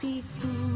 hatiku.